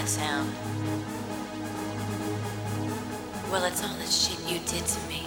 That sound. Well, it's all the shit you did to me.